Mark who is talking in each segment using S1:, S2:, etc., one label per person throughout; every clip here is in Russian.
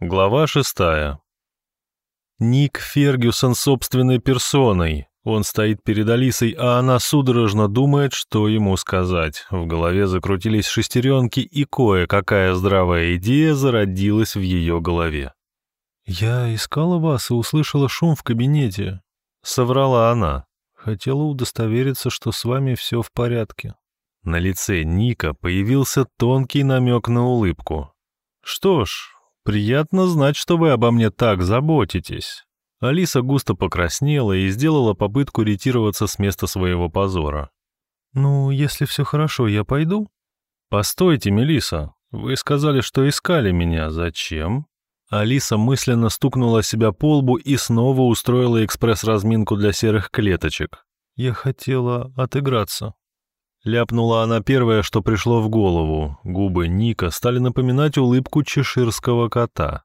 S1: Глава шестая. Ник Фергюсон собственной персоной. Он стоит перед Алисой, а она судорожно думает, что ему сказать. В голове закрутились шестеренки, и кое-какая здравая идея зародилась в ее голове. «Я искала вас и услышала шум в кабинете», — соврала она. «Хотела удостовериться, что с вами все в порядке». На лице Ника появился тонкий намек на улыбку. «Что ж, приятно знать, что вы обо мне так заботитесь». Алиса густо покраснела и сделала попытку ретироваться с места своего позора. «Ну, если все хорошо, я пойду?» «Постойте, Мелиса, вы сказали, что искали меня. Зачем?» Алиса мысленно стукнула себя по лбу и снова устроила экспресс-разминку для серых клеточек. «Я хотела отыграться». Ляпнула она первое, что пришло в голову. Губы Ника стали напоминать улыбку чеширского кота.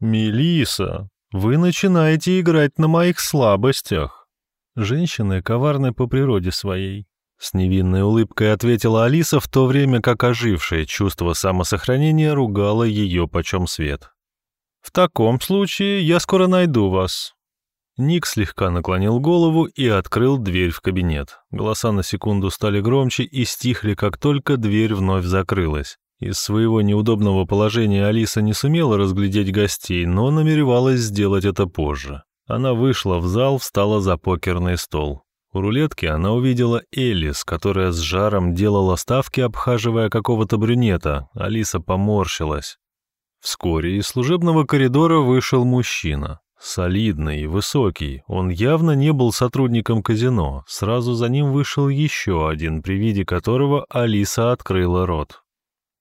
S1: Мелиса, вы начинаете играть на моих слабостях». Женщины коварны по природе своей. С невинной улыбкой ответила Алиса, в то время как ожившее чувство самосохранения ругало ее почем свет. «В таком случае я скоро найду вас. Ник слегка наклонил голову и открыл дверь в кабинет. Голоса на секунду стали громче и стихли, как только дверь вновь закрылась. Из своего неудобного положения Алиса не сумела разглядеть гостей, но намеревалась сделать это позже. Она вышла в зал, встала за покерный стол. У рулетки она увидела Элис, которая с жаром делала ставки, обхаживая какого-то брюнета. Алиса поморщилась. Вскоре из служебного коридора вышел мужчина. Солидный, высокий, он явно не был сотрудником казино. Сразу за ним вышел еще один, при виде которого Алиса открыла рот.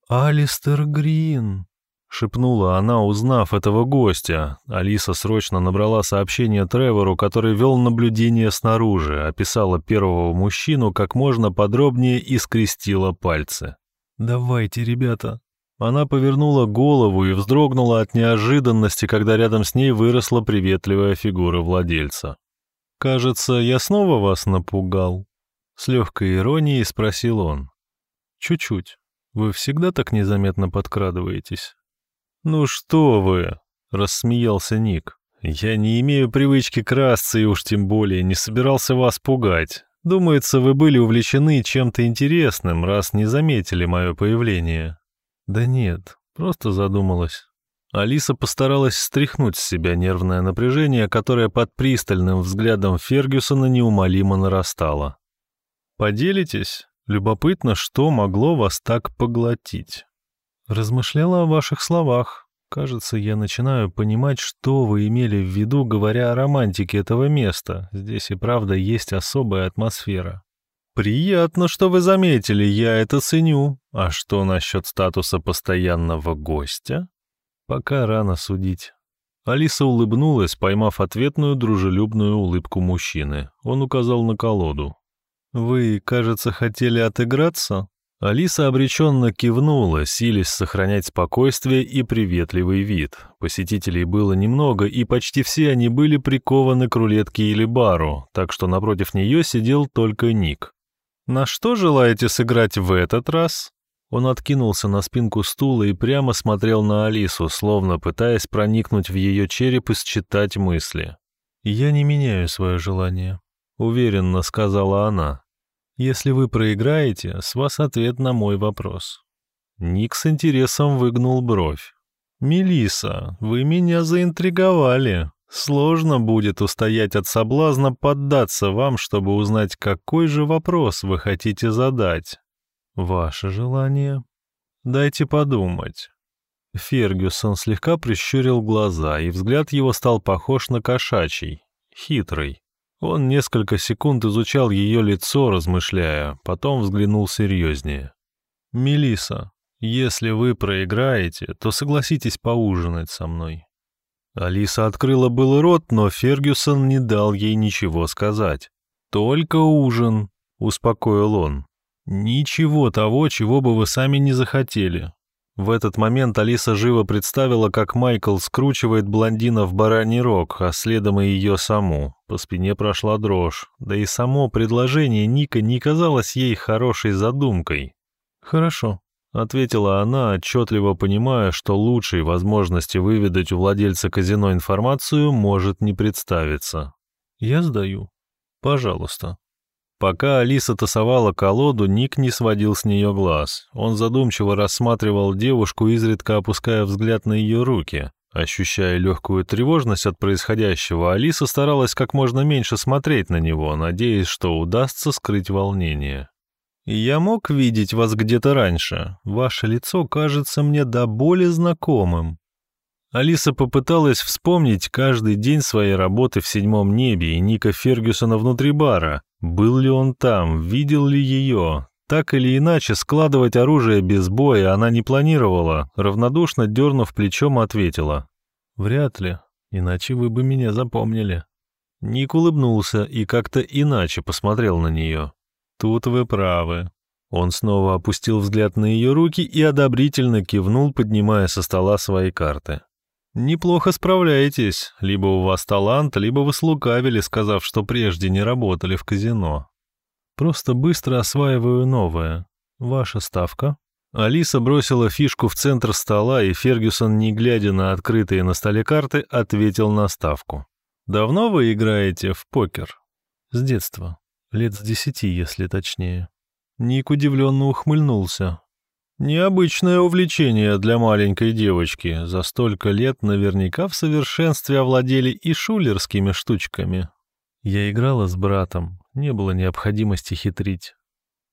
S1: «Алистер Грин», — шепнула она, узнав этого гостя. Алиса срочно набрала сообщение Тревору, который вел наблюдение снаружи, описала первого мужчину как можно подробнее и скрестила пальцы. «Давайте, ребята, она повернула голову и вздрогнула от неожиданности, когда рядом с ней выросла приветливая фигура владельца. «Кажется, я снова вас напугал?» С легкой иронией спросил он. «Чуть-чуть. Вы всегда так незаметно подкрадываетесь?» «Ну что вы!» — рассмеялся Ник. «Я не имею привычки красться и уж тем более не собирался вас пугать. Думается, вы были увлечены чем-то интересным, раз не заметили мое появление. Да нет, просто задумалась. Алиса постаралась стряхнуть с себя нервное напряжение, которое под пристальным взглядом Фергюсона неумолимо нарастало. «Поделитесь? Любопытно, что могло вас так поглотить?» «Размышляла о ваших словах. Кажется, я начинаю понимать, что вы имели в виду, говоря о романтике этого места. Здесь и правда есть особая атмосфера. «Приятно, что вы заметили, я это ценю. А что насчет статуса постоянного гостя?» «Пока рано судить». Алиса улыбнулась, поймав ответную дружелюбную улыбку мужчины. Он указал на колоду. «Вы, кажется, хотели отыграться?» Алиса обреченно кивнула, силясь сохранять спокойствие и приветливый вид. Посетителей было немного, и почти все они были прикованы к рулетке или бару, так что напротив нее сидел только Ник. «На что желаете сыграть в этот раз?» Он откинулся на спинку стула и прямо смотрел на Алису, словно пытаясь проникнуть в ее череп и считать мысли. «Я не меняю свое желание», — уверенно сказала она. «Если вы проиграете, с вас ответ на мой вопрос». Ник с интересом выгнул бровь. Мелиса, вы меня заинтриговали. Сложно будет устоять от соблазна поддаться вам, чтобы узнать, какой же вопрос вы хотите задать. Ваше желание? Дайте подумать. Фергюсон слегка прищурил глаза, и взгляд его стал похож на кошачий, хитрый. Он несколько секунд изучал ее лицо, размышляя, потом взглянул серьезнее. Мелиса, если вы проиграете, то согласитесь поужинать со мной. Алиса открыла был рот, но Фергюсон не дал ей ничего сказать. «Только ужин», — успокоил он. «Ничего того, чего бы вы сами не захотели». В этот момент Алиса живо представила, как Майкл скручивает блондина в бараний рог, а следом и ее саму. По спине прошла дрожь, да и само предложение Ника не казалось ей хорошей задумкой. «Хорошо», — ответила она, отчетливо понимая, что лучшей возможности выведать у владельца казино информацию может не представиться. «Я сдаю. Пожалуйста». Пока Алиса тасовала колоду, Ник не сводил с нее глаз. Он задумчиво рассматривал девушку, изредка опуская взгляд на ее руки. Ощущая легкую тревожность от происходящего, Алиса старалась как можно меньше смотреть на него, надеясь, что удастся скрыть волнение. «Я мог видеть вас где-то раньше. Ваше лицо кажется мне до боли знакомым». Алиса попыталась вспомнить каждый день своей работы в седьмом небе и Ника Фергюсона внутри бара. Был ли он там, видел ли ее? Так или иначе, складывать оружие без боя она не планировала, равнодушно дернув плечом, ответила. «Вряд ли, иначе вы бы меня запомнили». Ник улыбнулся и как-то иначе посмотрел на нее. «Тут вы правы». Он снова опустил взгляд на ее руки и одобрительно кивнул, поднимая со стола свои карты. «Неплохо справляетесь. Либо у вас талант, либо вы слукавили, сказав, что прежде не работали в казино. Просто быстро осваиваю новое. Ваша ставка?» Алиса бросила фишку в центр стола, и Фергюсон, не глядя на открытые на столе карты, ответил на ставку. «Давно вы играете в покер?» «С детства. Лет с десяти, если точнее». Ник удивленно ухмыльнулся. Необычное увлечение для маленькой девочки. За столько лет наверняка в совершенстве овладели и шулерскими штучками. Я играла с братом, не было необходимости хитрить.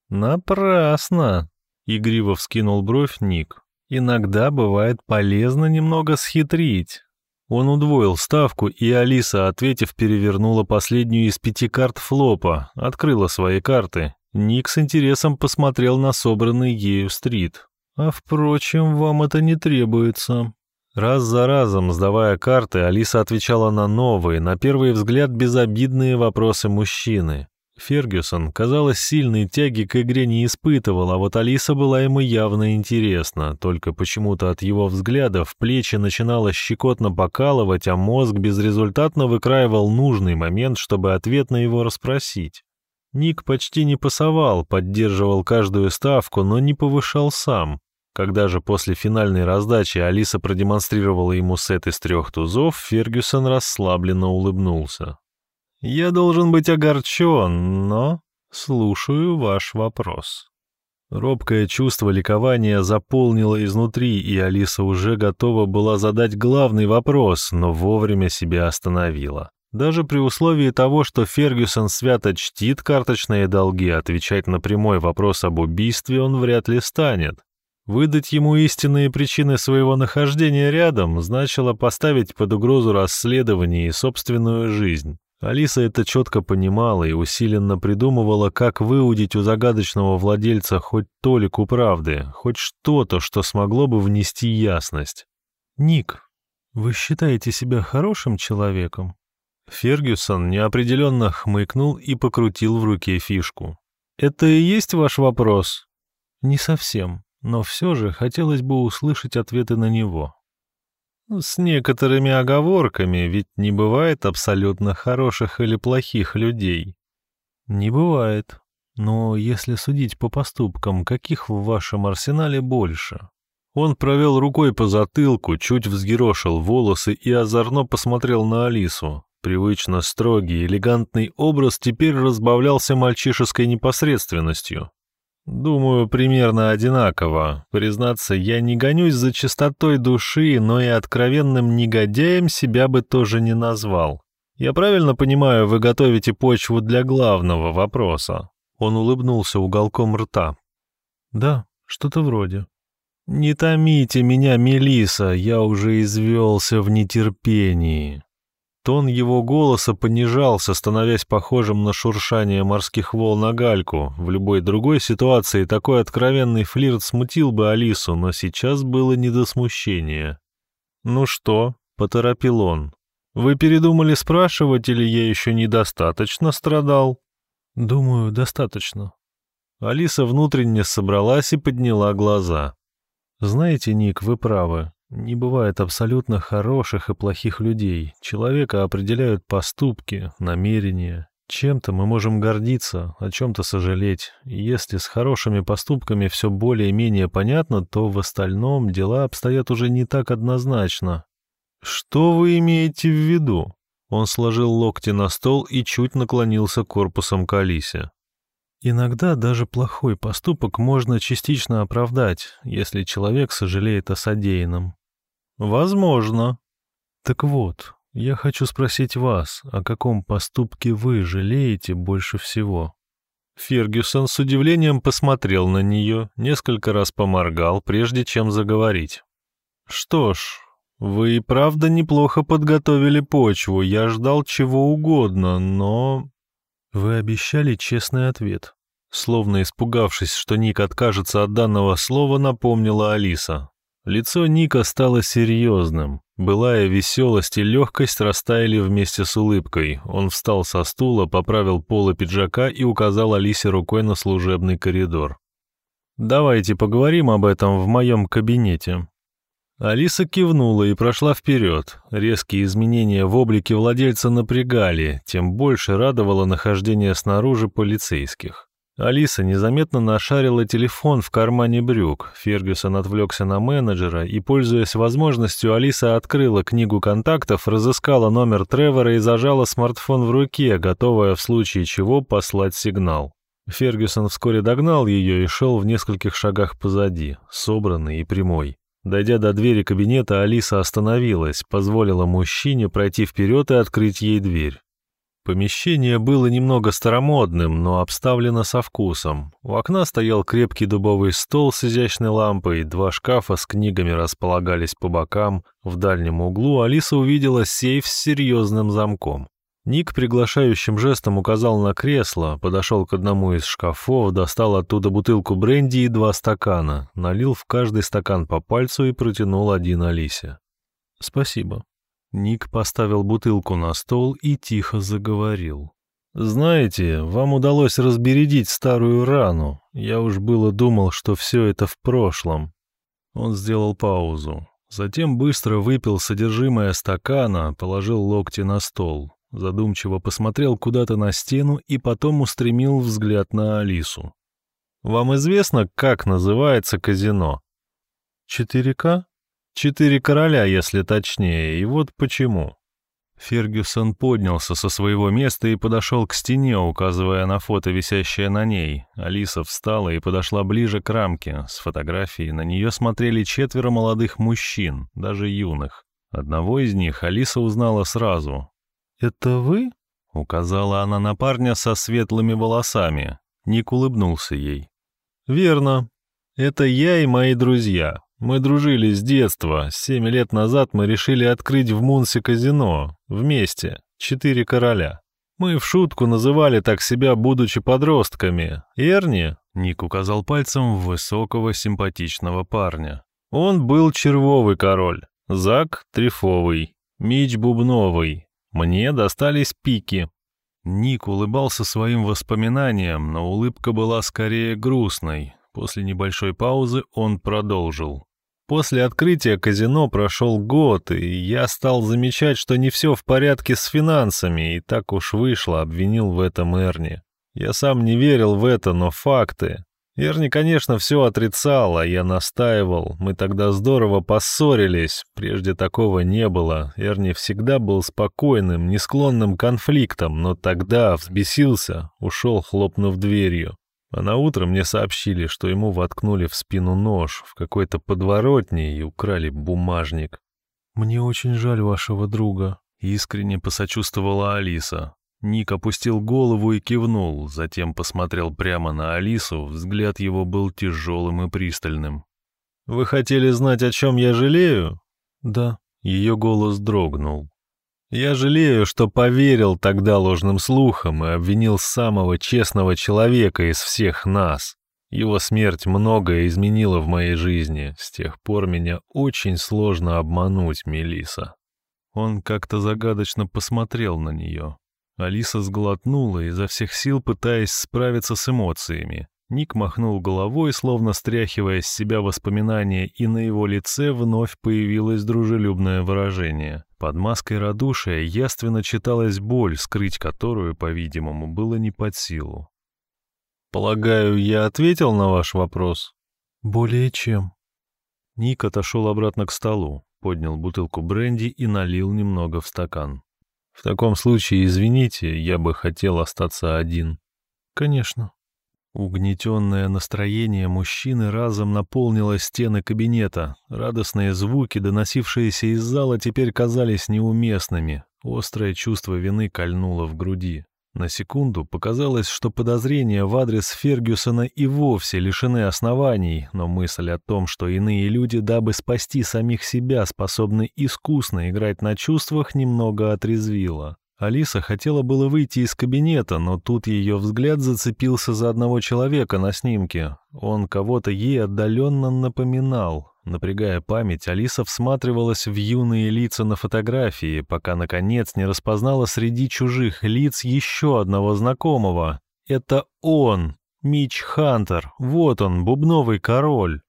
S1: Напрасно, игриво вскинул бровь Ник. Иногда бывает полезно немного схитрить. Он удвоил ставку, и Алиса, ответив, перевернула последнюю из пяти карт флопа, открыла свои карты Ник с интересом посмотрел на собранный ею стрит. «А впрочем, вам это не требуется». Раз за разом, сдавая карты, Алиса отвечала на новые, на первый взгляд безобидные вопросы мужчины. Фергюсон, казалось, сильной тяги к игре не испытывал, а вот Алиса была ему явно интересна, только почему-то от его взглядов плечи начинало щекотно покалывать, а мозг безрезультатно выкраивал нужный момент, чтобы ответ на его расспросить. Ник почти не пасовал, поддерживал каждую ставку, но не повышал сам. Когда же после финальной раздачи Алиса продемонстрировала ему сет из трех тузов, Фергюсон расслабленно улыбнулся. «Я должен быть огорчен, но слушаю ваш вопрос». Робкое чувство ликования заполнило изнутри, и Алиса уже готова была задать главный вопрос, но вовремя себя остановила. Даже при условии того, что Фергюсон свято чтит карточные долги, отвечать на прямой вопрос об убийстве он вряд ли станет. Выдать ему истинные причины своего нахождения рядом значило поставить под угрозу расследование и собственную жизнь. Алиса это четко понимала и усиленно придумывала, как выудить у загадочного владельца хоть толику правды, хоть что-то, что смогло бы внести ясность. «Ник, вы считаете себя хорошим человеком?» Фергюсон неопределенно хмыкнул и покрутил в руке фишку. «Это и есть ваш вопрос?» «Не совсем, но все же хотелось бы услышать ответы на него». «С некоторыми оговорками, ведь не бывает абсолютно хороших или плохих людей». «Не бывает. Но если судить по поступкам, каких в вашем арсенале больше?» Он провел рукой по затылку, чуть взъерошил волосы и озорно посмотрел на Алису. Привычно строгий, элегантный образ теперь разбавлялся мальчишеской непосредственностью. Думаю, примерно одинаково. Признаться, я не гонюсь за чистотой души, но и откровенным негодяем себя бы тоже не назвал. Я правильно понимаю, вы готовите почву для главного вопроса? Он улыбнулся уголком рта. Да, что-то вроде. Не томите меня, Мелиса, я уже извелся в нетерпении. Тон его голоса понижался, становясь похожим на шуршание морских волн на гальку. В любой другой ситуации такой откровенный флирт смутил бы Алису, но сейчас было не до смущения. «Ну что?» — поторопил он. «Вы передумали спрашивать, или я еще недостаточно страдал?» «Думаю, достаточно». Алиса внутренне собралась и подняла глаза. «Знаете, Ник, вы правы. Не бывает абсолютно хороших и плохих людей. Человека определяют поступки, намерения. Чем-то мы можем гордиться, о чем-то сожалеть. Если с хорошими поступками все более-менее понятно, то в остальном дела обстоят уже не так однозначно. Что вы имеете в виду? Он сложил локти на стол и чуть наклонился корпусом к Алисе. Иногда даже плохой поступок можно частично оправдать, если человек сожалеет о содеянном. Возможно. Так вот, я хочу спросить вас, о каком поступке вы жалеете больше всего?» Фергюсон с удивлением посмотрел на нее, несколько раз поморгал, прежде чем заговорить. «Что ж, вы и правда неплохо подготовили почву, я ждал чего угодно, но...» «Вы обещали честный ответ». Словно испугавшись, что Ник откажется от данного слова, напомнила Алиса. Лицо Ника стало серьезным. Былая веселость и легкость растаяли вместе с улыбкой. Он встал со стула, поправил полы пиджака и указал Алисе рукой на служебный коридор. «Давайте поговорим об этом в моем кабинете». Алиса кивнула и прошла вперед. Резкие изменения в облике владельца напрягали, тем больше радовало нахождение снаружи полицейских. Алиса незаметно нашарила телефон в кармане брюк. Фергюсон отвлекся на менеджера, и, пользуясь возможностью, Алиса открыла книгу контактов, разыскала номер Тревора и зажала смартфон в руке, готовая в случае чего послать сигнал. Фергюсон вскоре догнал ее и шел в нескольких шагах позади, собранный и прямой. Дойдя до двери кабинета, Алиса остановилась, позволила мужчине пройти вперед и открыть ей дверь. Помещение было немного старомодным, но обставлено со вкусом. У окна стоял крепкий дубовый стол с изящной лампой, два шкафа с книгами располагались по бокам. В дальнем углу Алиса увидела сейф с серьезным замком. Ник приглашающим жестом указал на кресло, подошел к одному из шкафов, достал оттуда бутылку бренди и два стакана, налил в каждый стакан по пальцу и протянул один Алисе. «Спасибо», Ник поставил бутылку на стол и тихо заговорил. «Знаете, вам удалось разбередить старую рану. Я уж было думал, что все это в прошлом». Он сделал паузу. Затем быстро выпил содержимое стакана, положил локти на стол. Задумчиво посмотрел куда-то на стену и потом устремил взгляд на Алису. «Вам известно, как называется казино?» «4К?» Четыре короля, если точнее, и вот почему. Фергюсон поднялся со своего места и подошел к стене, указывая на фото, висящее на ней. Алиса встала и подошла ближе к рамке. С фотографией на нее смотрели четверо молодых мужчин, даже юных. Одного из них Алиса узнала сразу. «Это вы?» — указала она на парня со светлыми волосами. Ник улыбнулся ей. «Верно. Это я и мои друзья. Мы дружили с детства. Семь лет назад мы решили открыть в Мунсе казино. Вместе. Четыре короля. Мы в шутку называли так себя, будучи подростками. Эрни, Ник указал пальцем в высокого симпатичного парня. Он был червовый король, Зак — трефовый, Мич — бубновый. Мне достались пики. Ник улыбался своим воспоминаниям, но улыбка была скорее грустной. После небольшой паузы он продолжил. После открытия казино прошел год, и я стал замечать, что не все в порядке с финансами, и так уж вышло, обвинил в этом Эрни. Я сам не верил в это, но факты. Эрни, конечно, все отрицал, а я настаивал. Мы тогда здорово поссорились, прежде такого не было. Эрни всегда был спокойным, не склонным к конфликтам, но тогда взбесился, ушел, хлопнув дверью. А на утро мне сообщили, что ему воткнули в спину нож в какой-то подворотне и украли бумажник. «Мне очень жаль вашего друга», — искренне посочувствовала Алиса. Ник опустил голову и кивнул, затем посмотрел прямо на Алису, взгляд его был тяжелым и пристальным. «Вы хотели знать, о чем я жалею?» «Да». Ее голос дрогнул. Я жалею, что поверил тогда ложным слухам и обвинил самого честного человека из всех нас. Его смерть многое изменила в моей жизни. С тех пор меня очень сложно обмануть, Мелиса. Он как-то загадочно посмотрел на нее. Алиса сглотнула, изо всех сил пытаясь справиться с эмоциями. Ник махнул головой, словно стряхивая с себя воспоминания, и на его лице вновь появилось дружелюбное выражение — Под маской радушия яственно читалась боль, скрыть которую, по-видимому, было не под силу. «Полагаю, я ответил на ваш вопрос?»
S2: «Более чем».
S1: Ник отошел обратно к столу, поднял бутылку бренди и налил немного в стакан. «В таком случае, извините, я бы хотел остаться один».
S2: «Конечно».
S1: Угнетенное настроение мужчины разом наполнило стены кабинета. Радостные звуки, доносившиеся из зала, теперь казались неуместными. Острое чувство вины кольнуло в груди. На секунду показалось, что подозрения в адрес Фергюсона и вовсе лишены оснований, но мысль о том, что иные люди, дабы спасти самих себя, способны искусно играть на чувствах, немного отрезвила. Алиса хотела было выйти из кабинета, но тут ее взгляд зацепился за одного человека на снимке. Он кого-то ей отдаленно напоминал. Напрягая память, Алиса всматривалась в юные лица на фотографии, пока, наконец, не распознала среди чужих лиц еще одного знакомого. Это он, Мич Хантер, вот он, бубновый король.